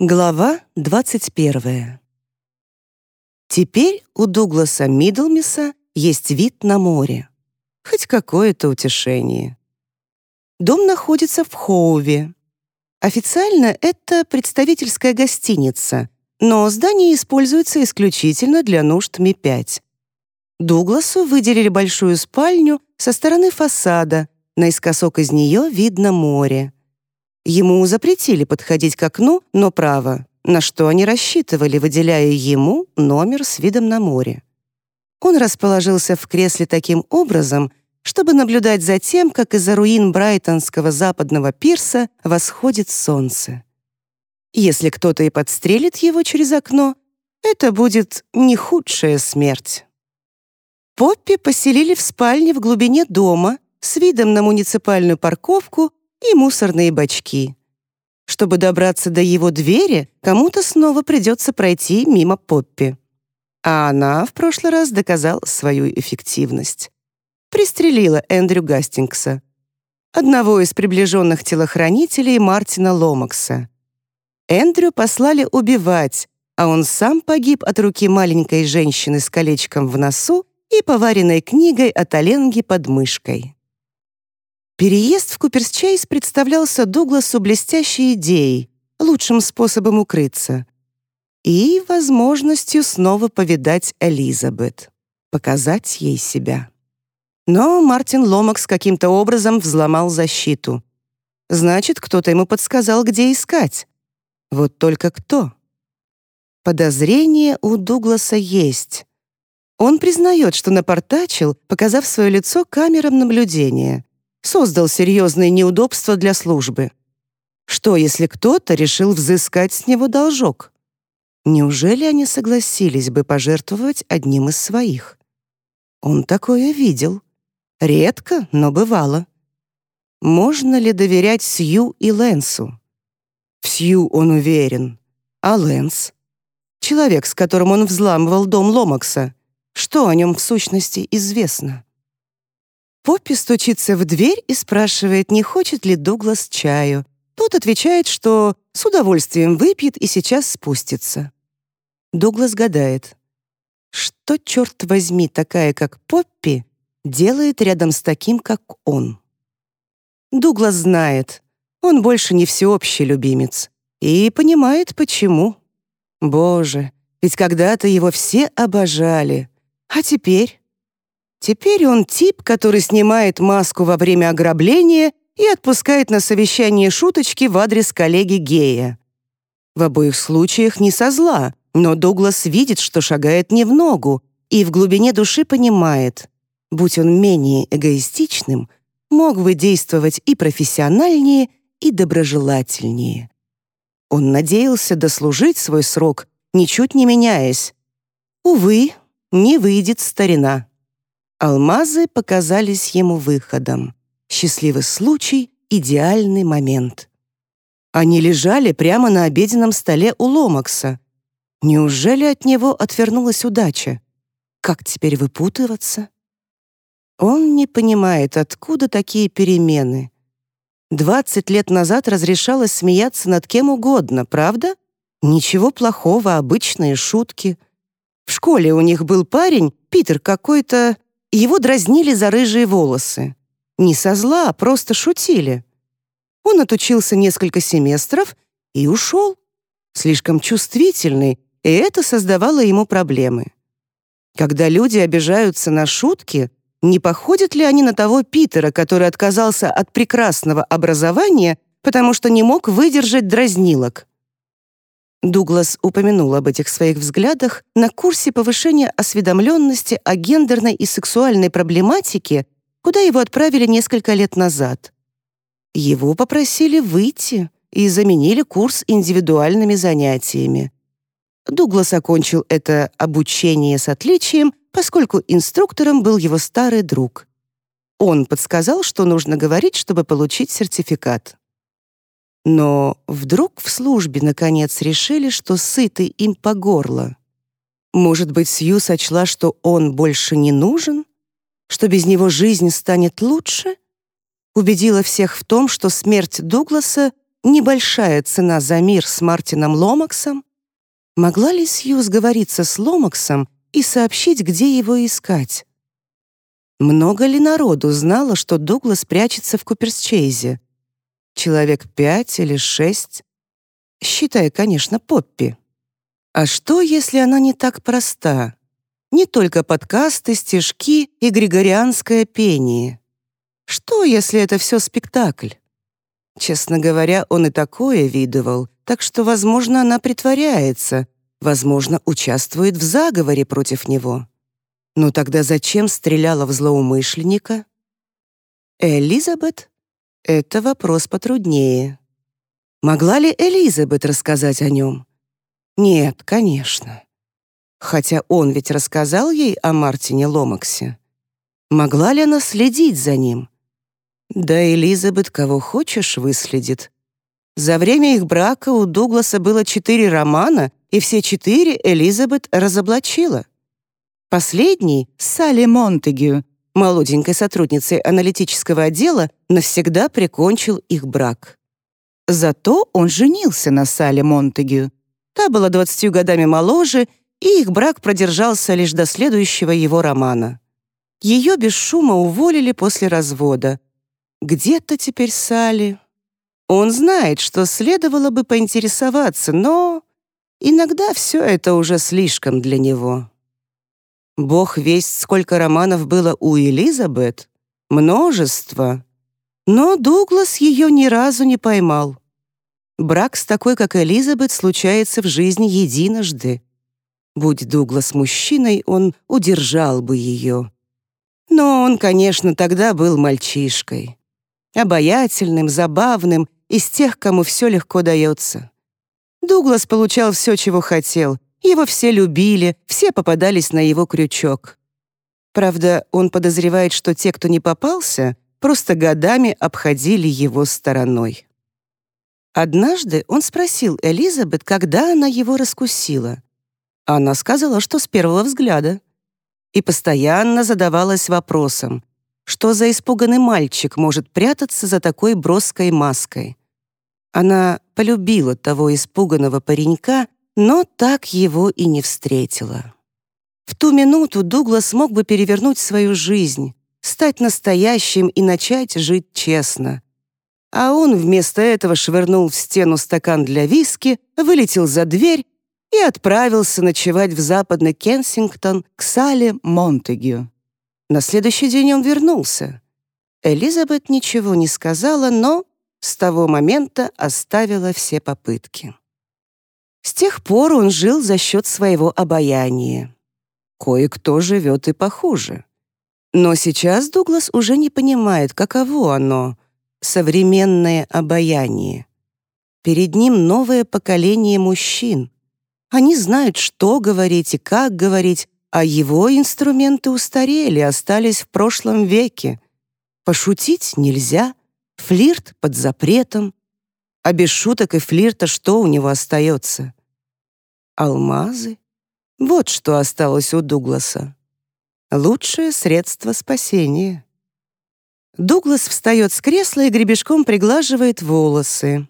Глава 21. Теперь у Дугласа Мидлмиса есть вид на море. Хоть какое-то утешение. Дом находится в Хоуве. Официально это представительская гостиница, но здание используется исключительно для нужд Ми-5. Дугласу выделили большую спальню со стороны фасада, наискосок из нее видно море. Ему запретили подходить к окну, но право, на что они рассчитывали, выделяя ему номер с видом на море. Он расположился в кресле таким образом, чтобы наблюдать за тем, как из-за руин Брайтонского западного пирса восходит солнце. Если кто-то и подстрелит его через окно, это будет не худшая смерть. Поппи поселили в спальне в глубине дома с видом на муниципальную парковку и мусорные бачки. Чтобы добраться до его двери, кому-то снова придется пройти мимо Поппи. А она в прошлый раз доказала свою эффективность. Пристрелила Эндрю Гастингса, одного из приближенных телохранителей Мартина Ломакса. Эндрю послали убивать, а он сам погиб от руки маленькой женщины с колечком в носу и поваренной книгой от Оленги под мышкой. Переезд в Куперсчейс представлялся Дугласу блестящей идеей, лучшим способом укрыться. И возможностью снова повидать Элизабет, показать ей себя. Но Мартин Ломакс каким-то образом взломал защиту. Значит, кто-то ему подсказал, где искать. Вот только кто? Подозрение у Дугласа есть. Он признает, что напортачил, показав свое лицо камерам наблюдения создал серьезные неудобства для службы. Что, если кто-то решил взыскать с него должок? Неужели они согласились бы пожертвовать одним из своих? Он такое видел. Редко, но бывало. Можно ли доверять Сью и Лэнсу? В Сью он уверен. А Лэнс? Человек, с которым он взламывал дом Ломакса. Что о нем в сущности известно? Поппи стучится в дверь и спрашивает, не хочет ли Дуглас чаю. Тот отвечает, что с удовольствием выпьет и сейчас спустится. Дуглас гадает, что, черт возьми, такая, как Поппи, делает рядом с таким, как он. Дуглас знает, он больше не всеобщий любимец. И понимает, почему. Боже, ведь когда-то его все обожали. А теперь Теперь он тип, который снимает маску во время ограбления и отпускает на совещание шуточки в адрес коллеги Гея. В обоих случаях не со зла, но Дуглас видит, что шагает не в ногу, и в глубине души понимает, будь он менее эгоистичным, мог бы действовать и профессиональнее, и доброжелательнее. Он надеялся дослужить свой срок, ничуть не меняясь. Увы, не выйдет старина. Алмазы показались ему выходом. Счастливый случай, идеальный момент. Они лежали прямо на обеденном столе у Ломакса. Неужели от него отвернулась удача? Как теперь выпутываться? Он не понимает, откуда такие перемены. Двадцать лет назад разрешалось смеяться над кем угодно, правда? Ничего плохого, обычные шутки. В школе у них был парень, Питер какой-то, его дразнили за рыжие волосы. Не со зла, а просто шутили. Он отучился несколько семестров и ушел. Слишком чувствительный, и это создавало ему проблемы. Когда люди обижаются на шутки, не походят ли они на того Питера, который отказался от прекрасного образования, потому что не мог выдержать дразнилок? Дуглас упомянул об этих своих взглядах на курсе повышения осведомленности о гендерной и сексуальной проблематике, куда его отправили несколько лет назад. Его попросили выйти и заменили курс индивидуальными занятиями. Дуглас окончил это обучение с отличием, поскольку инструктором был его старый друг. Он подсказал, что нужно говорить, чтобы получить сертификат. Но вдруг в службе, наконец, решили, что сыты им по горло. Может быть, Сью сочла, что он больше не нужен? Что без него жизнь станет лучше? Убедила всех в том, что смерть Дугласа небольшая цена за мир с Мартином Ломаксом? Могла ли Сью сговориться с Ломаксом и сообщить, где его искать? Много ли народу знало, что Дуглас прячется в Куперсчейзе? Человек пять или шесть? Считая, конечно, Поппи. А что, если она не так проста? Не только подкасты, стишки и григорианское пение. Что, если это все спектакль? Честно говоря, он и такое видывал, так что, возможно, она притворяется, возможно, участвует в заговоре против него. Но тогда зачем стреляла в злоумышленника? Элизабет? Это вопрос потруднее. Могла ли Элизабет рассказать о нем? Нет, конечно. Хотя он ведь рассказал ей о Мартине Ломаксе. Могла ли она следить за ним? Да Элизабет кого хочешь выследит. За время их брака у Дугласа было четыре романа, и все четыре Элизабет разоблачила. Последний, Салли Монтегю, молоденькой сотрудницей аналитического отдела, навсегда прикончил их брак. Зато он женился на Салли Монтегю. Та была двадцатью годами моложе и их брак продержался лишь до следующего его романа. Ее без шума уволили после развода. Где-то теперь Салли. Он знает, что следовало бы поинтересоваться, но иногда все это уже слишком для него. Бог весть, сколько романов было у Элизабет. Множество. Но Дуглас ее ни разу не поймал. Брак с такой, как Элизабет, случается в жизни единожды. Будь Дуглас мужчиной, он удержал бы ее. Но он, конечно, тогда был мальчишкой. Обаятельным, забавным, из тех, кому все легко дается. Дуглас получал все, чего хотел. Его все любили, все попадались на его крючок. Правда, он подозревает, что те, кто не попался, просто годами обходили его стороной. Однажды он спросил Элизабет, когда она его раскусила. Она сказала, что с первого взгляда. И постоянно задавалась вопросом, что за испуганный мальчик может прятаться за такой броской маской. Она полюбила того испуганного паренька, но так его и не встретила. В ту минуту Дуглас мог бы перевернуть свою жизнь, стать настоящим и начать жить честно. А он вместо этого швырнул в стену стакан для виски, вылетел за дверь и отправился ночевать в западный Кенсингтон к Сале Монтегю. На следующий день он вернулся. Элизабет ничего не сказала, но с того момента оставила все попытки. С тех пор он жил за счет своего обаяния. Кое-кто живет и похуже. Но сейчас Дуглас уже не понимает, каково оно — современное обаяние. Перед ним новое поколение мужчин — они знают, что говорить и как говорить, а его инструменты устарели, остались в прошлом веке. Пошутить нельзя, флирт под запретом. А без шуток и флирта что у него остается? Алмазы? Вот что осталось у Дугласа. Лучшее средство спасения. Дуглас встает с кресла и гребешком приглаживает волосы.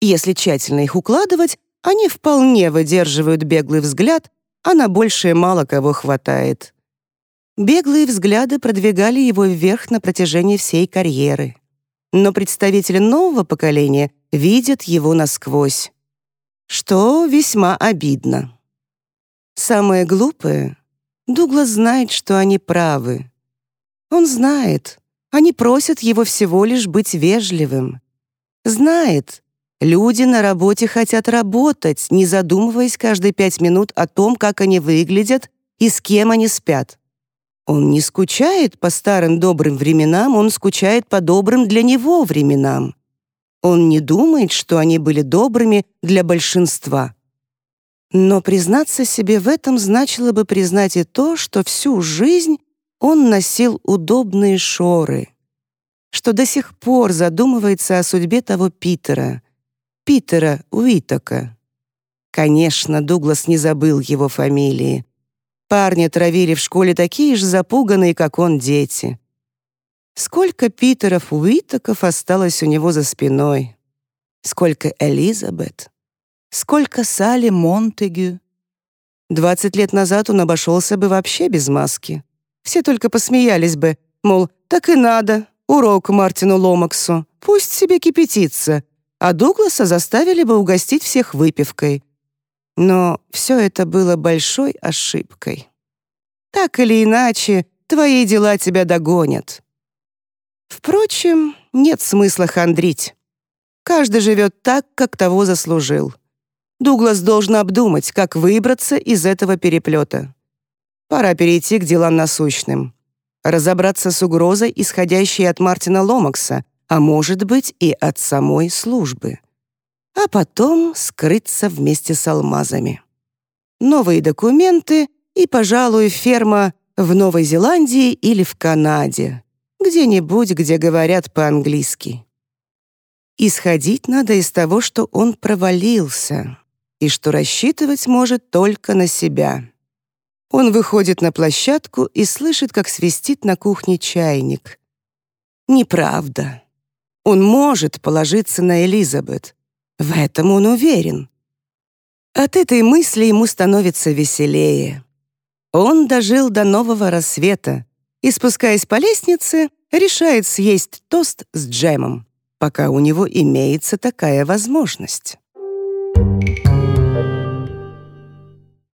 Если тщательно их укладывать, они вполне выдерживают беглый взгляд, а на большее мало кого хватает. Беглые взгляды продвигали его вверх на протяжении всей карьеры. Но представители нового поколения видят его насквозь. Что весьма обидно. Самое глупое — Дуглас знает, что они правы. Он знает, они просят его всего лишь быть вежливым. Знает, Люди на работе хотят работать, не задумываясь каждые пять минут о том, как они выглядят и с кем они спят. Он не скучает по старым добрым временам, он скучает по добрым для него временам. Он не думает, что они были добрыми для большинства. Но признаться себе в этом значило бы признать и то, что всю жизнь он носил удобные шоры, что до сих пор задумывается о судьбе того Питера, Питера Уитока. Конечно, Дуглас не забыл его фамилии. Парни травили в школе такие же запуганные, как он, дети. Сколько Питеров Уитоков осталось у него за спиной? сколько Элизабет, сколько Салли Монтегю. Двадцать лет назад он обошелся бы вообще без маски. Все только посмеялись бы, мол, так и надо, урок Мартину Ломаксу, пусть себе кипятится, а Дугласа заставили бы угостить всех выпивкой. Но все это было большой ошибкой. Так или иначе, твои дела тебя догонят. Впрочем, нет смысла хандрить. Каждый живет так, как того заслужил. Дуглас должен обдумать, как выбраться из этого переплета. Пора перейти к делам насущным. Разобраться с угрозой, исходящей от Мартина Ломакса, а может быть и от самой службы. А потом скрыться вместе с алмазами. Новые документы и, пожалуй, ферма в Новой Зеландии или в Канаде. Где-нибудь, где говорят по-английски. Исходить надо из того, что он провалился и что рассчитывать может только на себя. Он выходит на площадку и слышит, как свистит на кухне чайник. Неправда. Он может положиться на Элизабет. В этом он уверен. От этой мысли ему становится веселее. Он дожил до нового рассвета и, спускаясь по лестнице, решает съесть тост с джемом, пока у него имеется такая возможность.